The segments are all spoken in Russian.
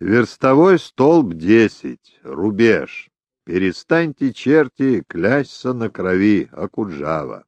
Верстовой столб десять, рубеж. Перестаньте, черти, клясться на крови, Акуджава.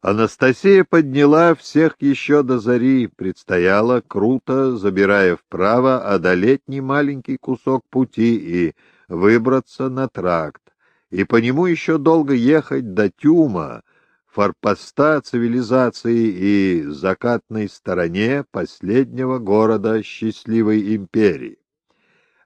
Анастасия подняла всех еще до зари, предстояло, круто, забирая вправо, одолеть немаленький кусок пути и выбраться на тракт, и по нему еще долго ехать до Тюма, форпоста цивилизации и закатной стороне последнего города счастливой империи.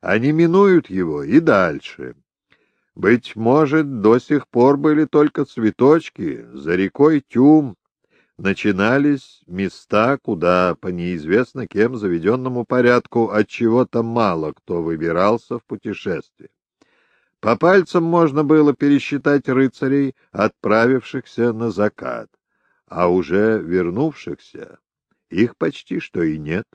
Они минуют его и дальше. Быть может, до сих пор были только цветочки, за рекой Тюм начинались места, куда по неизвестно кем заведенному порядку от чего-то мало кто выбирался в путешествие. По пальцам можно было пересчитать рыцарей, отправившихся на закат, а уже вернувшихся их почти что и нет.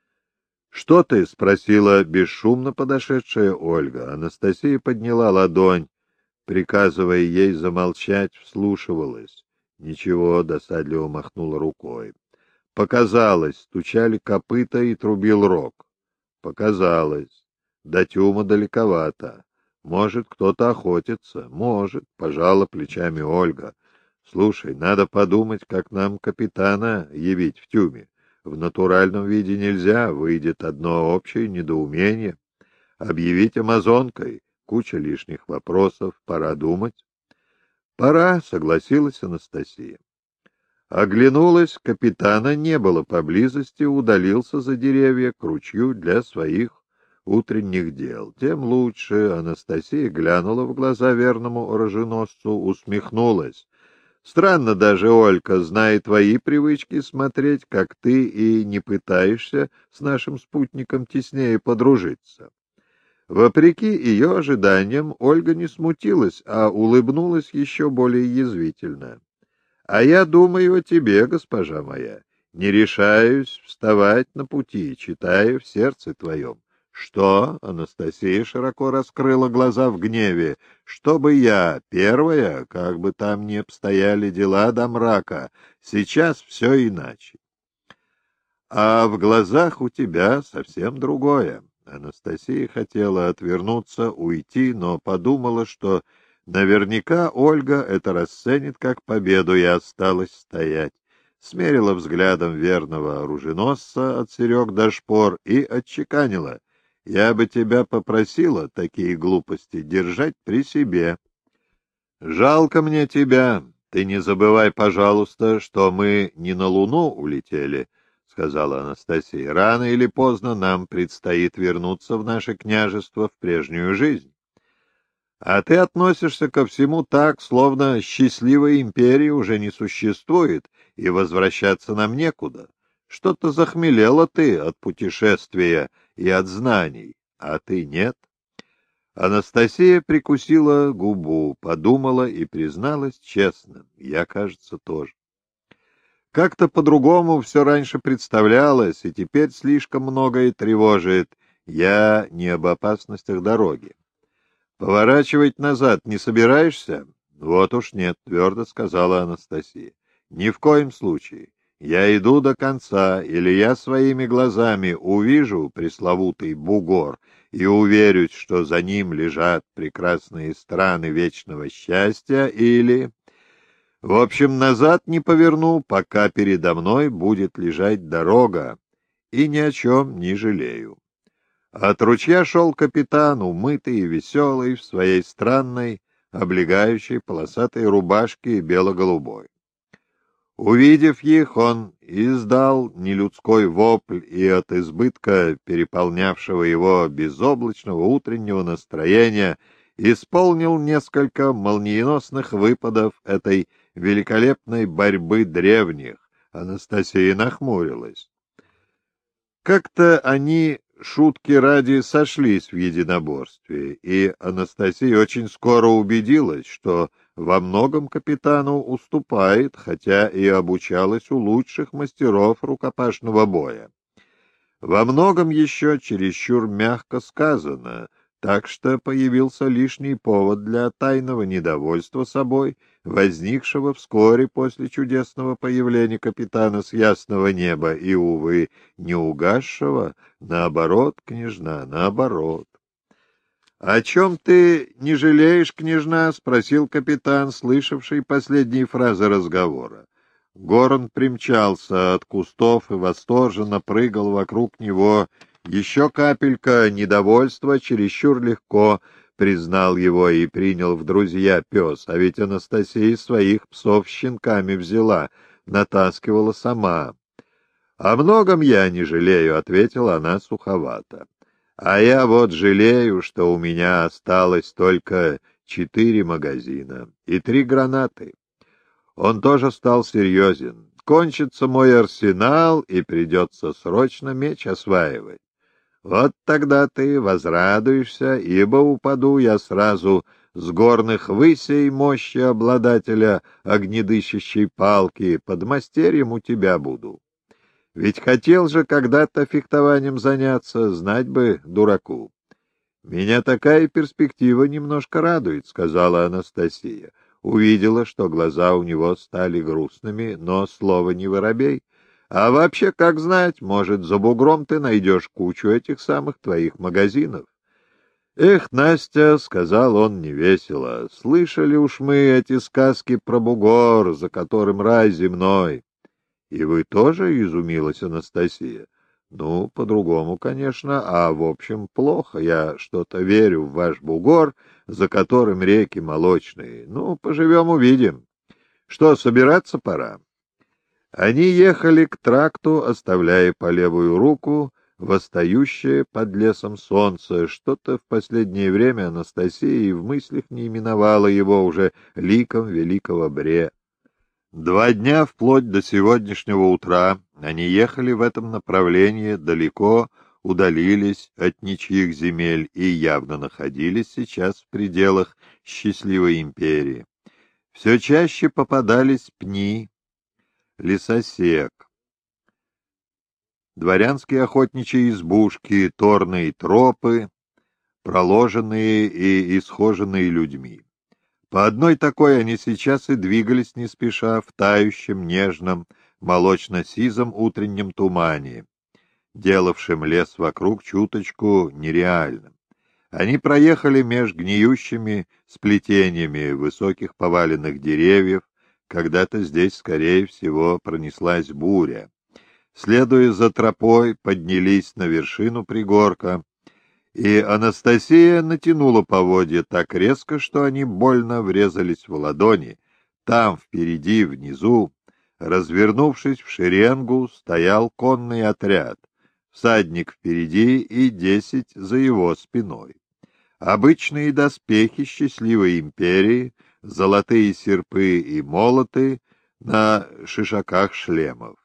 — Что ты? — спросила бесшумно подошедшая Ольга. Анастасия подняла ладонь, приказывая ей замолчать, вслушивалась. Ничего, досадливо махнула рукой. Показалось, стучали копыта и трубил рог. Показалось. До тюма далековато. Может, кто-то охотится? Может, пожала плечами Ольга. Слушай, надо подумать, как нам капитана явить в тюме. В натуральном виде нельзя, выйдет одно общее недоумение. Объявить амазонкой, куча лишних вопросов, пора думать. Пора, согласилась Анастасия. Оглянулась, капитана не было поблизости, удалился за деревья к ручью для своих утренних дел. Тем лучше Анастасия глянула в глаза верному оруженосцу, усмехнулась. Странно даже, Олька, зная твои привычки смотреть, как ты и не пытаешься с нашим спутником теснее подружиться. Вопреки ее ожиданиям, Ольга не смутилась, а улыбнулась еще более язвительно. — А я думаю о тебе, госпожа моя. Не решаюсь вставать на пути, читая в сердце твоем. «Что?» — Анастасия широко раскрыла глаза в гневе. «Чтобы я, первая, как бы там ни обстояли дела до мрака, сейчас все иначе». «А в глазах у тебя совсем другое». Анастасия хотела отвернуться, уйти, но подумала, что наверняка Ольга это расценит как победу и осталась стоять. Смерила взглядом верного оруженосца от серег до шпор и отчеканила — я бы тебя попросила такие глупости держать при себе. Жалко мне тебя. Ты не забывай, пожалуйста, что мы не на Луну улетели, — сказала Анастасия. Рано или поздно нам предстоит вернуться в наше княжество в прежнюю жизнь. А ты относишься ко всему так, словно счастливой империи уже не существует, и возвращаться нам некуда. Что-то захмелела ты от путешествия и от знаний, а ты нет. Анастасия прикусила губу, подумала и призналась честно. Я, кажется, тоже. Как-то по-другому все раньше представлялось, и теперь слишком многое тревожит. Я не об опасностях дороги. Поворачивать назад не собираешься? Вот уж нет, твердо сказала Анастасия. Ни в коем случае. Я иду до конца, или я своими глазами увижу пресловутый бугор и уверюсь, что за ним лежат прекрасные страны вечного счастья, или... В общем, назад не поверну, пока передо мной будет лежать дорога, и ни о чем не жалею. От ручья шел капитан, умытый и веселый, в своей странной, облегающей полосатой рубашке бело-голубой. Увидев их, он издал нелюдской вопль и от избытка переполнявшего его безоблачного утреннего настроения исполнил несколько молниеносных выпадов этой великолепной борьбы древних. Анастасия нахмурилась. Как-то они шутки ради сошлись в единоборстве, и Анастасия очень скоро убедилась, что во многом капитану уступает, хотя и обучалась у лучших мастеров рукопашного боя. Во многом еще чересчур мягко сказано, так что появился лишний повод для тайного недовольства собой, возникшего вскоре после чудесного появления капитана с ясного неба и, увы, не угасшего, наоборот, княжна, наоборот. — О чем ты не жалеешь, княжна? — спросил капитан, слышавший последние фразы разговора. Горн примчался от кустов и восторженно прыгал вокруг него. Еще капелька недовольства чересчур легко признал его и принял в друзья пес, а ведь Анастасия своих псов щенками взяла, натаскивала сама. — О многом я не жалею, — ответила она суховато. А я вот жалею, что у меня осталось только четыре магазина и три гранаты. Он тоже стал серьезен. Кончится мой арсенал, и придется срочно меч осваивать. Вот тогда ты возрадуешься, ибо упаду я сразу с горных высей мощи обладателя огнедыщащей палки, под мастерьем у тебя буду. Ведь хотел же когда-то фехтованием заняться, знать бы дураку. — Меня такая перспектива немножко радует, — сказала Анастасия. Увидела, что глаза у него стали грустными, но слова не воробей. А вообще, как знать, может, за бугром ты найдешь кучу этих самых твоих магазинов. «Эх, Настя», — сказал он невесело, — «слышали уж мы эти сказки про бугор, за которым рай земной. И вы тоже, — изумилась Анастасия? Ну, по-другому, конечно, а в общем плохо. Я что-то верю в ваш бугор, за которым реки молочные. Ну, поживем — увидим. Что, собираться пора? Они ехали к тракту, оставляя по левую руку восстающее под лесом солнце. Что-то в последнее время Анастасия и в мыслях не именовала его уже ликом великого Бре. Два дня вплоть до сегодняшнего утра они ехали в этом направлении, далеко удалились от ничьих земель и явно находились сейчас в пределах счастливой империи. Все чаще попадались пни, лесосек, дворянские охотничьи избушки, торные тропы, проложенные и исхоженные людьми. По одной такой они сейчас и двигались не спеша в тающем, нежном, молочно-сизом утреннем тумане, делавшем лес вокруг чуточку нереальным. Они проехали меж гниющими сплетениями высоких поваленных деревьев, когда-то здесь, скорее всего, пронеслась буря. Следуя за тропой, поднялись на вершину пригорка, и Анастасия натянула поводья так резко, что они больно врезались в ладони. Там, впереди, внизу, развернувшись в шеренгу, стоял конный отряд, всадник впереди и десять за его спиной. Обычные доспехи счастливой империи, золотые серпы и молоты на шишаках шлемов.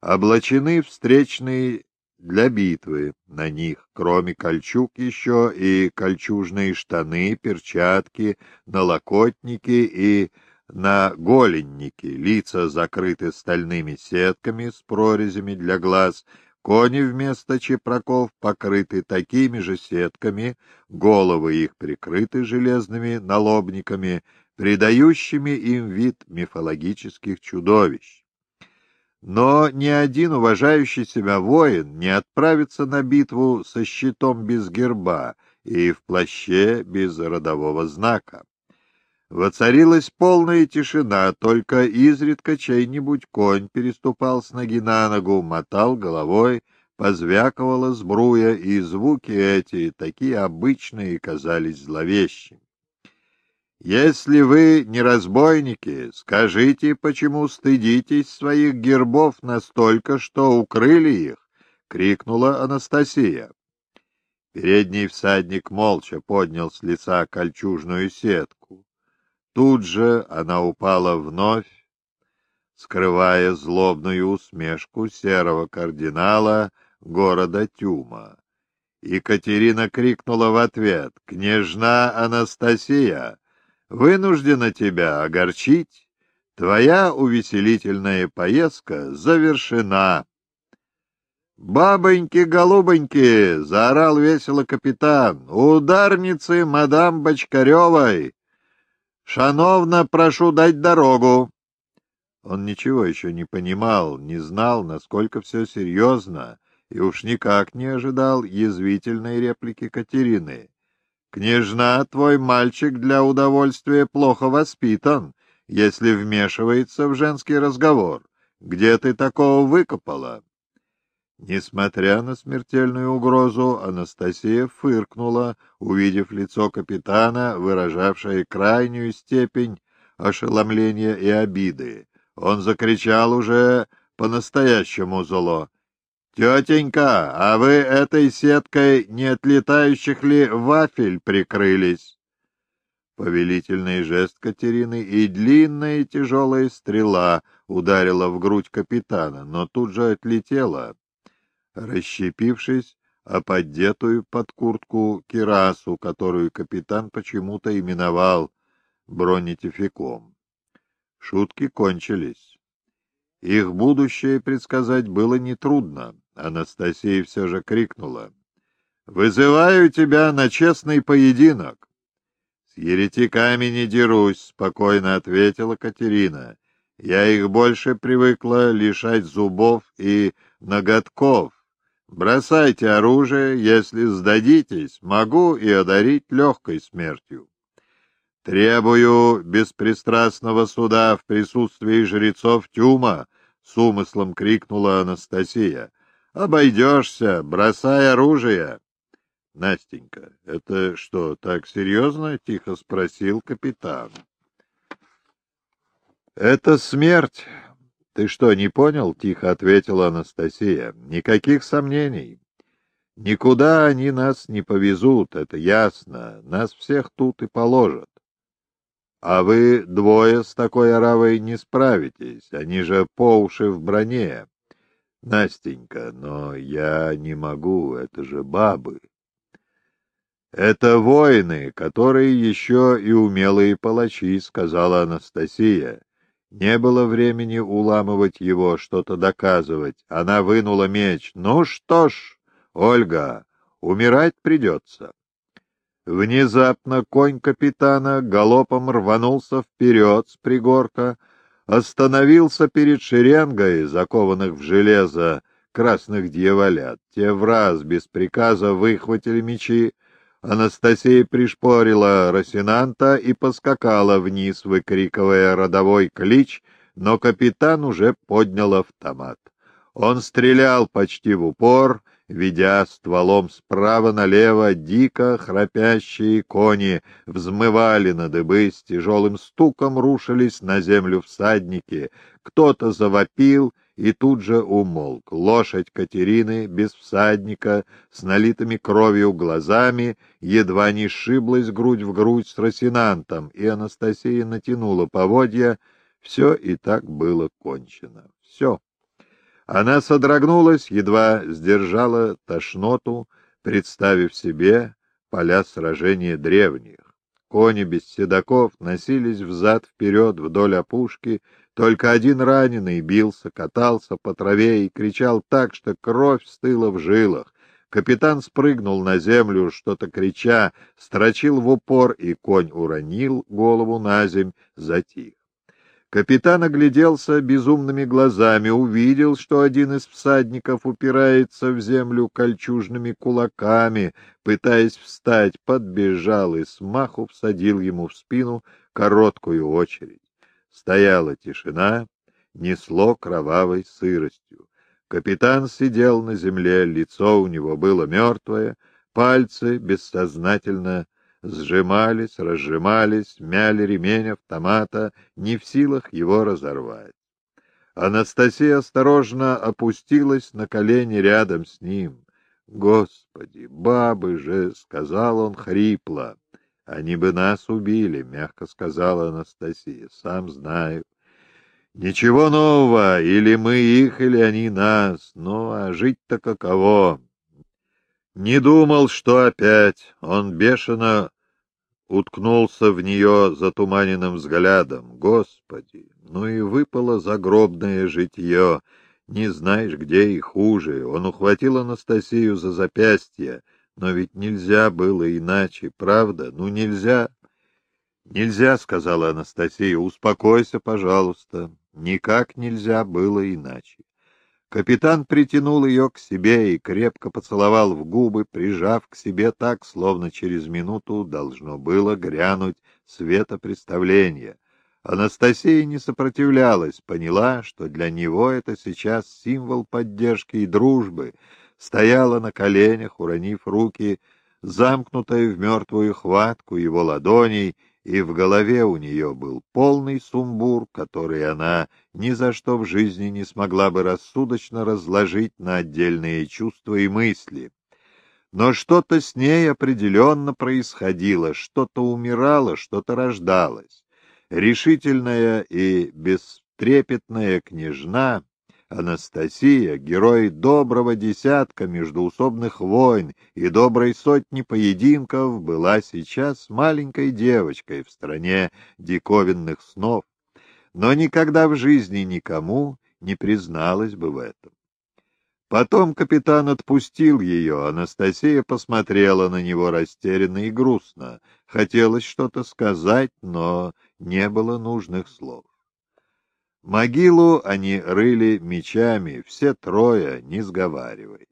Облачены встречные для битвы. На них, кроме кольчуг, еще и кольчужные штаны, перчатки, налокотники и наголенники, лица закрыты стальными сетками с прорезями для глаз, кони вместо чепраков покрыты такими же сетками, головы их прикрыты железными налобниками, придающими им вид мифологических чудовищ. Но ни один уважающий себя воин не отправится на битву со щитом без герба и в плаще без родового знака. Воцарилась полная тишина, только изредка чей-нибудь конь переступал с ноги на ногу, мотал головой, позвяковала сбруя, и звуки эти, такие обычные, казались зловещими. Если вы не разбойники, скажите, почему стыдитесь своих гербов настолько, что укрыли их? — крикнула Анастасия. Передний всадник молча поднял с лица кольчужную сетку. Тут же она упала вновь, скрывая злобную усмешку серого кардинала города Тюма. Екатерина крикнула в ответ «Княжна Анастасия!» Вынуждена тебя огорчить. Твоя увеселительная поездка завершена. «Бабоньки-голубоньки!» — заорал весело капитан. «Ударницы мадам Бочкаревой! Шановно, прошу дать дорогу!» Он ничего еще не понимал, не знал, насколько все серьезно, и уж никак не ожидал язвительной реплики Катерины. «Княжна, твой мальчик для удовольствия плохо воспитан, если вмешивается в женский разговор. Где ты такого выкопала?» Несмотря на смертельную угрозу, Анастасия фыркнула, увидев лицо капитана, выражавшее крайнюю степень ошеломления и обиды. Он закричал уже по-настоящему зло. «Тетенька, а вы этой сеткой не отлетающих ли вафель прикрылись?» Повелительный жест Катерины и длинная тяжелая стрела ударила в грудь капитана, но тут же отлетела расщепившись о поддетую под куртку кирасу, которую капитан почему-то именовал бронетификом. Шутки кончились. Их будущее предсказать было нетрудно. Анастасия все же крикнула. «Вызываю тебя на честный поединок!» «С еретиками не дерусь», — спокойно ответила Катерина. «Я их больше привыкла лишать зубов и ноготков, Бросайте оружие, если сдадитесь, могу и одарить легкой смертью. Требую беспристрастного суда в присутствии жрецов Тюма, — с умыслом крикнула Анастасия. — Обойдешься, бросай оружие. — Настенька, это что, так серьезно? — тихо спросил капитан. — Это смерть, «Ты что, не понял?» — тихо ответила Анастасия. «Никаких сомнений. Никуда они нас не повезут, это ясно. Нас всех тут и положат. А вы двое с такой оравой не справитесь, они же по уши в броне. Настенька, но я не могу, это же бабы. Это воины, которые еще и умелые палачи, сказала Анастасия. Не было времени уламывать его, что-то доказывать. Она вынула меч. «Ну что ж, Ольга, умирать придется». Внезапно конь капитана галопом рванулся вперед с пригорка, остановился перед шеренгой, закованных в железо, красных дьяволят. Те в раз без приказа выхватили мечи, Анастасия пришпорила Росинанта и поскакала вниз, выкрикивая родовой клич, но капитан уже поднял автомат. Он стрелял почти в упор, ведя стволом справа налево дико храпящие кони, взмывали на дыбы, с тяжелым стуком рушились на землю всадники. Кто-то завопил, и тут же умолк. Лошадь Катерины, без всадника, с налитыми кровью глазами, едва не сшиблась грудь в грудь с Росинантом, и Анастасия натянула поводья. Все и так было кончено. Все. Она содрогнулась, едва сдержала тошноту, представив себе поля сражения древних. Кони без седаков носились взад-вперед вдоль опушки, только один раненый бился, катался по траве и кричал так, что кровь стыла в жилах. Капитан спрыгнул на землю, что-то крича, строчил в упор, и конь уронил голову на земь, затих. Капитан огляделся безумными глазами, увидел, что один из всадников упирается в землю кольчужными кулаками, пытаясь встать, подбежал и смаху всадил ему в спину короткую очередь. Стояла тишина, несло кровавой сыростью. Капитан сидел на земле, лицо у него было мертвое, пальцы бессознательно сжимались, разжимались, мяли ремень автомата, не в силах его разорвать. Анастасия осторожно опустилась на колени рядом с ним. «Господи, бабы же!» — сказал он хрипло. Они бы нас убили, — мягко сказала Анастасия. Сам знаю. Ничего нового, или мы их, или они нас. Ну, а жить-то каково? Не думал, что опять. Он бешено уткнулся в нее затуманенным взглядом. Господи, ну и выпало загробное житье. Не знаешь, где и хуже. Он ухватил Анастасию за запястье, но ведь нельзя было иначе, правда? Ну, нельзя. Нельзя, — сказала Анастасия, — успокойся, пожалуйста. Никак нельзя было иначе. Капитан притянул ее к себе и крепко поцеловал в губы, прижав к себе так, словно через минуту должно было грянуть светопредставление. Анастасия не сопротивлялась, поняла, что для него это сейчас символ поддержки и дружбы, стояла на коленях, уронив руки, замкнутая в мертвую хватку его ладоней, и в голове у нее был полный сумбур, который она ни за что в жизни не смогла бы рассудочно разложить на отдельные чувства и мысли. Но что-то с ней определенно происходило, что-то умирало, что-то рождалось. Решительная и бестрепетная княжна Анастасия, герой доброго десятка междуусобных войн и доброй сотни поединков, была сейчас маленькой девочкой в стране диковинных снов, но никогда в жизни никому не призналась бы в этом. Потом капитан отпустил ее, Анастасия посмотрела на него растерянно и грустно. Хотелось что-то сказать, но не было нужных слов. Могилу они рыли мечами, все трое, не сговариваясь.